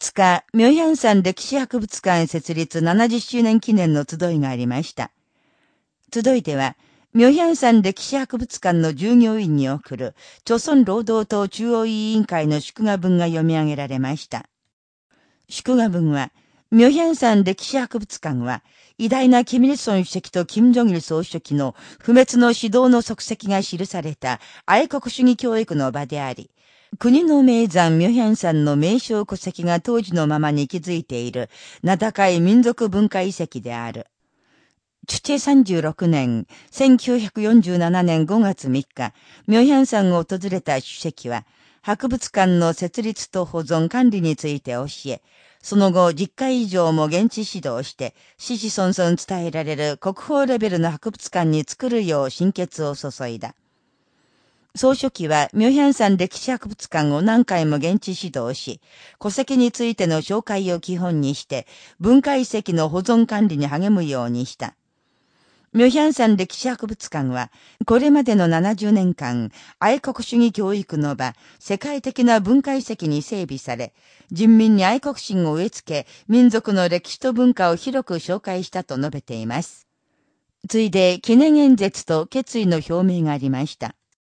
2日、ミョヒャン山歴史博物館設立70周年記念の集いがありました。集いでは、ミョヒャン山歴史博物館の従業員に送る、朝鮮労働党中央委員会の祝賀文が読み上げられました。祝賀文は、ミョヒャン山歴史博物館は、偉大なキミルソン主席とキム・ジョギル総書記の不滅の指導の足跡が記された愛国主義教育の場であり、国の名山ミョヒャン山の名称戸籍が当時のままに築いている名高い民族文化遺跡である。チュチェ36年、1947年5月3日、ミョヒャン山を訪れた主席は、博物館の設立と保存管理について教え、その後10回以上も現地指導して、子々孫々伝えられる国宝レベルの博物館に作るよう心血を注いだ。総書記は、ミョヒャン山歴史博物館を何回も現地指導し、戸籍についての紹介を基本にして、文化遺跡の保存管理に励むようにした。ミョヒャン山歴史博物館は、これまでの70年間、愛国主義教育の場、世界的な文化遺跡に整備され、人民に愛国心を植え付け、民族の歴史と文化を広く紹介したと述べています。ついで、記念演説と決意の表明がありました。